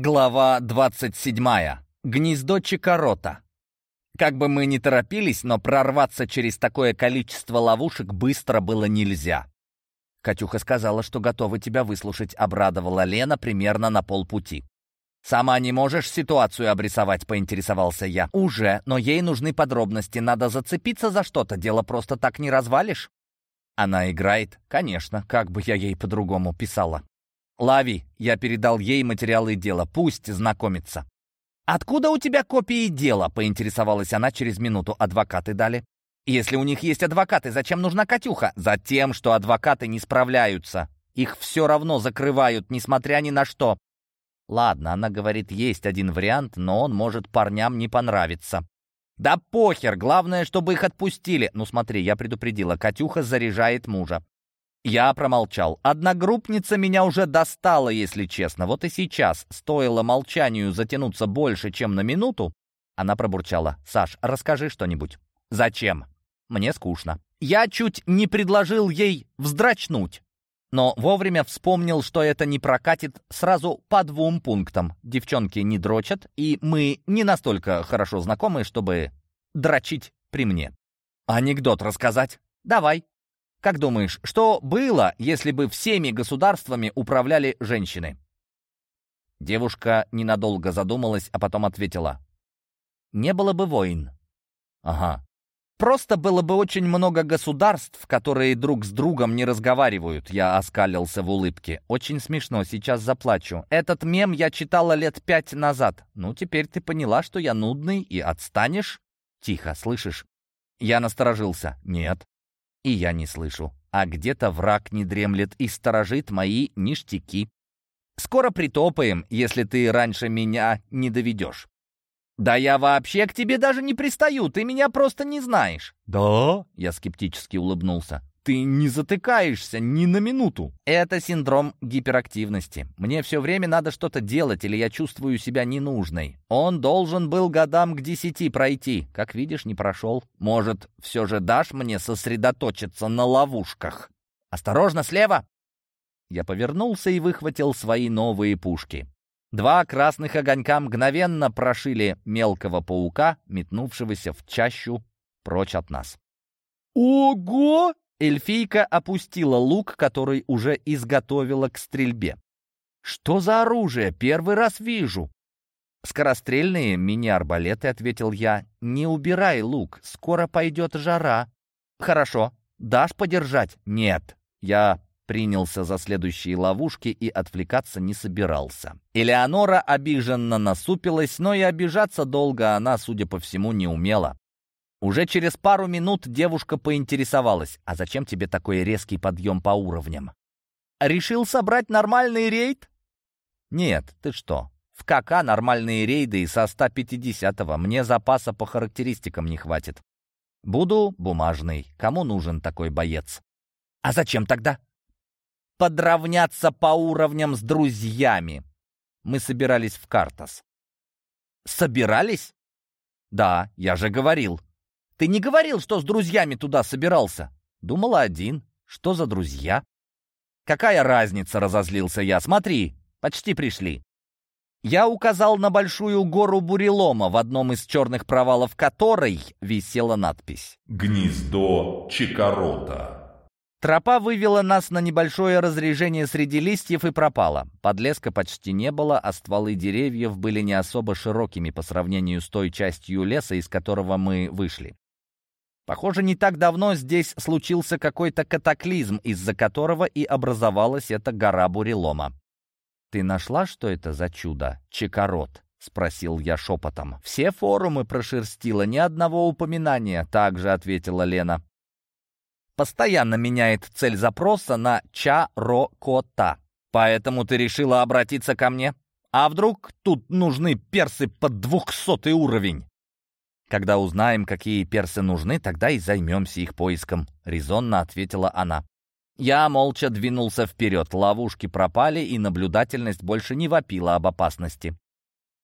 Глава 27. Гнездо Чикорота. Как бы мы ни торопились, но прорваться через такое количество ловушек быстро было нельзя. Катюха сказала, что готова тебя выслушать, обрадовала Лена примерно на полпути. «Сама не можешь ситуацию обрисовать?» — поинтересовался я. «Уже, но ей нужны подробности. Надо зацепиться за что-то. Дело просто так не развалишь». Она играет? Конечно, как бы я ей по-другому писала. «Лави!» — я передал ей материалы дела. «Пусть знакомится». «Откуда у тебя копии дела?» — поинтересовалась она через минуту. «Адвокаты дали». «Если у них есть адвокаты, зачем нужна Катюха?» «Затем, что адвокаты не справляются. Их все равно закрывают, несмотря ни на что». «Ладно, она говорит, есть один вариант, но он может парням не понравиться». «Да похер, главное, чтобы их отпустили». «Ну смотри, я предупредила, Катюха заряжает мужа. Я промолчал. Одногруппница меня уже достала, если честно. Вот и сейчас, стоило молчанию затянуться больше, чем на минуту, она пробурчала. «Саш, расскажи что-нибудь». «Зачем?» «Мне скучно». Я чуть не предложил ей вздрачнуть, но вовремя вспомнил, что это не прокатит сразу по двум пунктам. Девчонки не дрочат, и мы не настолько хорошо знакомы, чтобы дрочить при мне. «Анекдот рассказать?» «Давай». Как думаешь, что было, если бы всеми государствами управляли женщины?» Девушка ненадолго задумалась, а потом ответила. «Не было бы войн». «Ага. Просто было бы очень много государств, которые друг с другом не разговаривают». Я оскалился в улыбке. «Очень смешно, сейчас заплачу. Этот мем я читала лет пять назад. Ну, теперь ты поняла, что я нудный и отстанешь?» «Тихо, слышишь?» Я насторожился. «Нет». И я не слышу. А где-то враг не дремлет и сторожит мои ништяки. Скоро притопаем, если ты раньше меня не доведешь. «Да я вообще к тебе даже не пристаю, ты меня просто не знаешь». «Да?» — я скептически улыбнулся ты не затыкаешься ни на минуту. Это синдром гиперактивности. Мне все время надо что-то делать, или я чувствую себя ненужной. Он должен был годам к десяти пройти. Как видишь, не прошел. Может, все же дашь мне сосредоточиться на ловушках? Осторожно, слева!» Я повернулся и выхватил свои новые пушки. Два красных огонька мгновенно прошили мелкого паука, метнувшегося в чащу прочь от нас. «Ого!» Эльфийка опустила лук, который уже изготовила к стрельбе. «Что за оружие? Первый раз вижу!» «Скорострельные мини-арбалеты», — ответил я. «Не убирай лук, скоро пойдет жара». «Хорошо. Дашь подержать?» «Нет». Я принялся за следующие ловушки и отвлекаться не собирался. Элеонора обиженно насупилась, но и обижаться долго она, судя по всему, не умела. Уже через пару минут девушка поинтересовалась, а зачем тебе такой резкий подъем по уровням? Решил собрать нормальный рейд? Нет, ты что? В КК нормальные рейды и со 150-го мне запаса по характеристикам не хватит. Буду бумажный. Кому нужен такой боец? А зачем тогда? Подравняться по уровням с друзьями. Мы собирались в Картас. Собирались? Да, я же говорил. Ты не говорил, что с друзьями туда собирался?» «Думала один. Что за друзья?» «Какая разница?» — разозлился я. «Смотри, почти пришли». Я указал на большую гору бурелома, в одном из черных провалов которой висела надпись «Гнездо Чикорота». Тропа вывела нас на небольшое разрежение среди листьев и пропала. Подлеска почти не было, а стволы деревьев были не особо широкими по сравнению с той частью леса, из которого мы вышли. Похоже, не так давно здесь случился какой-то катаклизм, из-за которого и образовалась эта гора бурелома. «Ты нашла, что это за чудо, Чекорот?» — спросил я шепотом. «Все форумы прошерстила, ни одного упоминания», — также ответила Лена. «Постоянно меняет цель запроса на Ча-Ро-Кота. Поэтому ты решила обратиться ко мне? А вдруг тут нужны персы под двухсотый уровень?» «Когда узнаем, какие персы нужны, тогда и займемся их поиском», — резонно ответила она. Я молча двинулся вперед, ловушки пропали, и наблюдательность больше не вопила об опасности.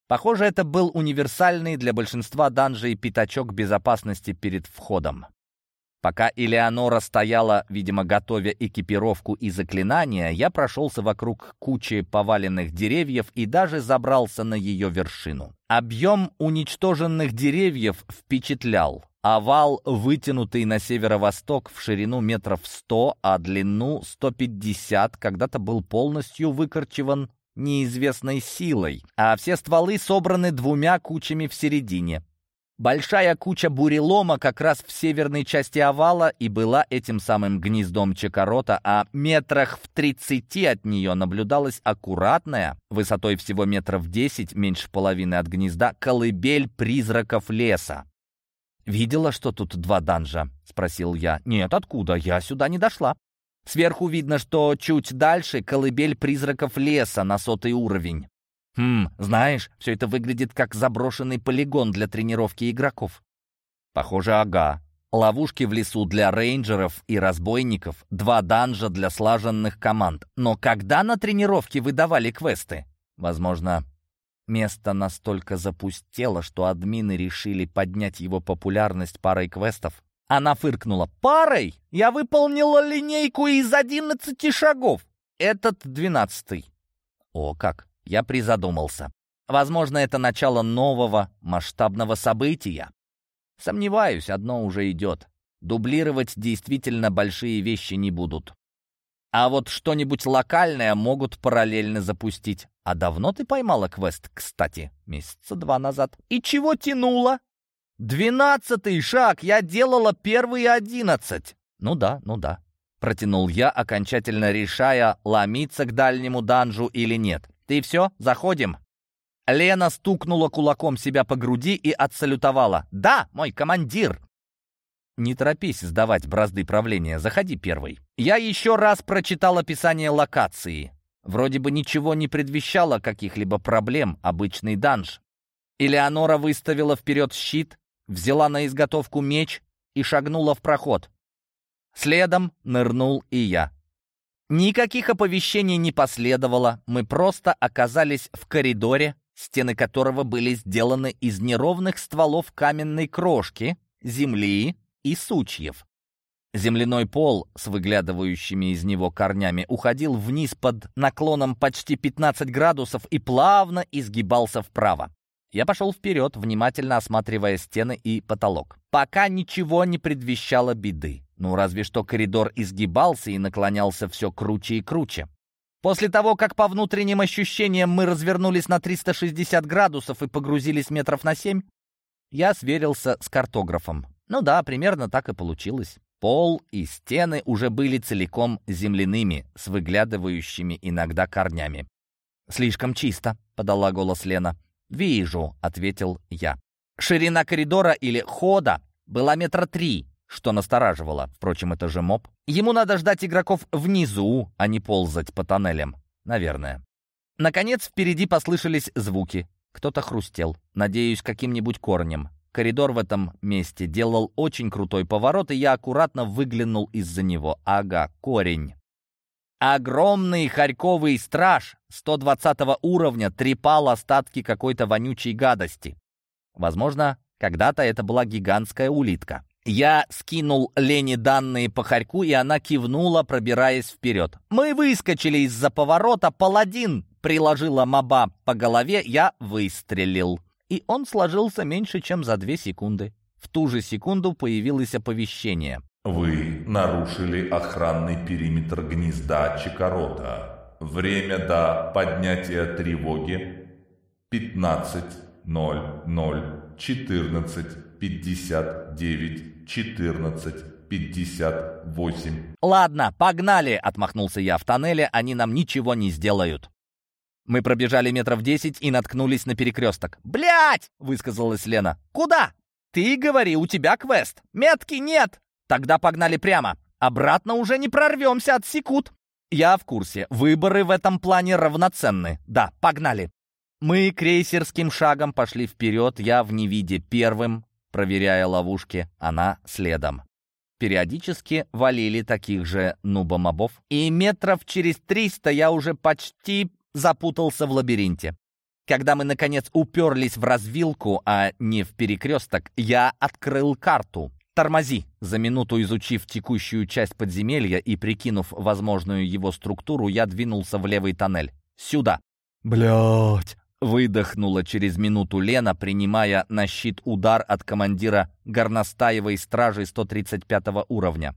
Похоже, это был универсальный для большинства данжей пятачок безопасности перед входом. Пока Элеонора стояла, видимо, готовя экипировку и заклинания, я прошелся вокруг кучи поваленных деревьев и даже забрался на ее вершину. Объем уничтоженных деревьев впечатлял. Овал, вытянутый на северо-восток в ширину метров 100, а длину 150, когда-то был полностью выкорчеван неизвестной силой, а все стволы собраны двумя кучами в середине. Большая куча бурелома как раз в северной части овала и была этим самым гнездом Чекорота, а метрах в тридцати от нее наблюдалась аккуратная, высотой всего метров десять, меньше половины от гнезда, колыбель призраков леса. «Видела, что тут два данжа?» — спросил я. «Нет, откуда? Я сюда не дошла». Сверху видно, что чуть дальше колыбель призраков леса на сотый уровень. Хм, знаешь, все это выглядит как заброшенный полигон для тренировки игроков. Похоже, ага. Ловушки в лесу для рейнджеров и разбойников, два данжа для слаженных команд. Но когда на тренировке выдавали квесты? Возможно, место настолько запустело, что админы решили поднять его популярность парой квестов. Она фыркнула. «Парой? Я выполнила линейку из одиннадцати шагов. Этот двенадцатый». «О, как! Я призадумался. Возможно, это начало нового масштабного события. Сомневаюсь, одно уже идет. Дублировать действительно большие вещи не будут. А вот что-нибудь локальное могут параллельно запустить. А давно ты поймала квест, кстати? Месяца два назад. И чего тянула? Двенадцатый шаг! Я делала первые одиннадцать. Ну да, ну да. Протянул я, окончательно решая, ломиться к дальнему данжу или нет. «Ты все? Заходим?» Лена стукнула кулаком себя по груди и отсалютовала. «Да, мой командир!» «Не торопись сдавать бразды правления, заходи первый». Я еще раз прочитал описание локации. Вроде бы ничего не предвещало каких-либо проблем, обычный данж. Элеонора выставила вперед щит, взяла на изготовку меч и шагнула в проход. Следом нырнул и я. Никаких оповещений не последовало, мы просто оказались в коридоре, стены которого были сделаны из неровных стволов каменной крошки, земли и сучьев. Земляной пол с выглядывающими из него корнями уходил вниз под наклоном почти 15 градусов и плавно изгибался вправо. Я пошел вперед, внимательно осматривая стены и потолок. Пока ничего не предвещало беды. Ну, разве что коридор изгибался и наклонялся все круче и круче. После того, как по внутренним ощущениям мы развернулись на 360 градусов и погрузились метров на 7, я сверился с картографом. Ну да, примерно так и получилось. Пол и стены уже были целиком земляными, с выглядывающими иногда корнями. «Слишком чисто», — подала голос Лена. «Вижу», — ответил я. Ширина коридора или хода была метра три, что настораживало. Впрочем, это же моб. Ему надо ждать игроков внизу, а не ползать по тоннелям. Наверное. Наконец, впереди послышались звуки. Кто-то хрустел. Надеюсь, каким-нибудь корнем. Коридор в этом месте делал очень крутой поворот, и я аккуратно выглянул из-за него. Ага, корень. Огромный хорьковый страж 120 уровня трепал остатки какой-то вонючей гадости. Возможно, когда-то это была гигантская улитка. Я скинул Лене данные по хорьку, и она кивнула, пробираясь вперед. Мы выскочили из-за поворота, паладин приложила моба по голове, я выстрелил. И он сложился меньше, чем за две секунды. В ту же секунду появилось оповещение. Вы нарушили охранный периметр гнезда Чекорота. Время до поднятия тревоги 15.00, 14, 59, 14, 58. «Ладно, погнали!» — отмахнулся я. «В тоннеле они нам ничего не сделают». Мы пробежали метров десять и наткнулись на перекресток. «Блядь!» — высказалась Лена. «Куда?» «Ты говори, у тебя квест. Метки нет!» Тогда погнали прямо. Обратно уже не прорвемся, отсекут. Я в курсе. Выборы в этом плане равноценны. Да, погнали. Мы крейсерским шагом пошли вперед, я в невиде первым, проверяя ловушки, она следом. Периодически валили таких же нубомобов, и метров через триста я уже почти запутался в лабиринте. Когда мы, наконец, уперлись в развилку, а не в перекресток, я открыл карту. «Тормози!» За минуту изучив текущую часть подземелья и прикинув возможную его структуру, я двинулся в левый тоннель. «Сюда!» Блять! Выдохнула через минуту Лена, принимая на щит удар от командира горностаевой стражи 135 уровня.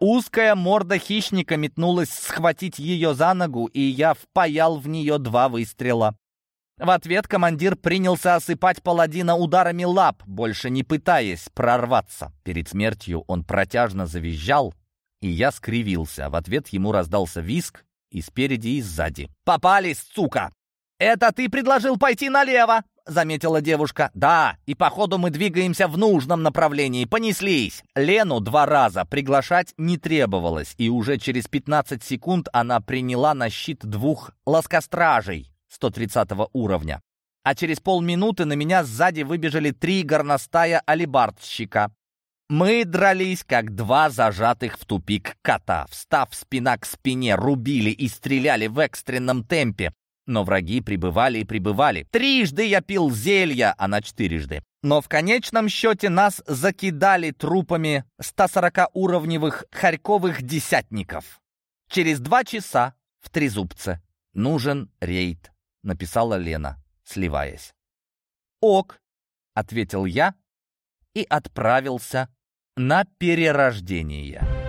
Узкая морда хищника метнулась схватить ее за ногу, и я впаял в нее два выстрела. В ответ командир принялся осыпать паладина ударами лап, больше не пытаясь прорваться. Перед смертью он протяжно завизжал, и я скривился. В ответ ему раздался виск и спереди, и сзади. «Попались, сука!» «Это ты предложил пойти налево!» — заметила девушка. «Да, и походу мы двигаемся в нужном направлении. Понеслись!» Лену два раза приглашать не требовалось, и уже через 15 секунд она приняла на щит двух ласкостражей 130 уровня. А через полминуты на меня сзади выбежали три горностая алибардщика. Мы дрались, как два зажатых в тупик кота. Встав спина к спине, рубили и стреляли в экстренном темпе, но враги прибывали и прибывали. Трижды я пил зелья, а на четырежды. Но в конечном счете нас закидали трупами 140-уровневых харьковых десятников. Через два часа в Трезубце нужен рейд, написала Лена, сливаясь. «Ок», — ответил я и отправился на перерождение.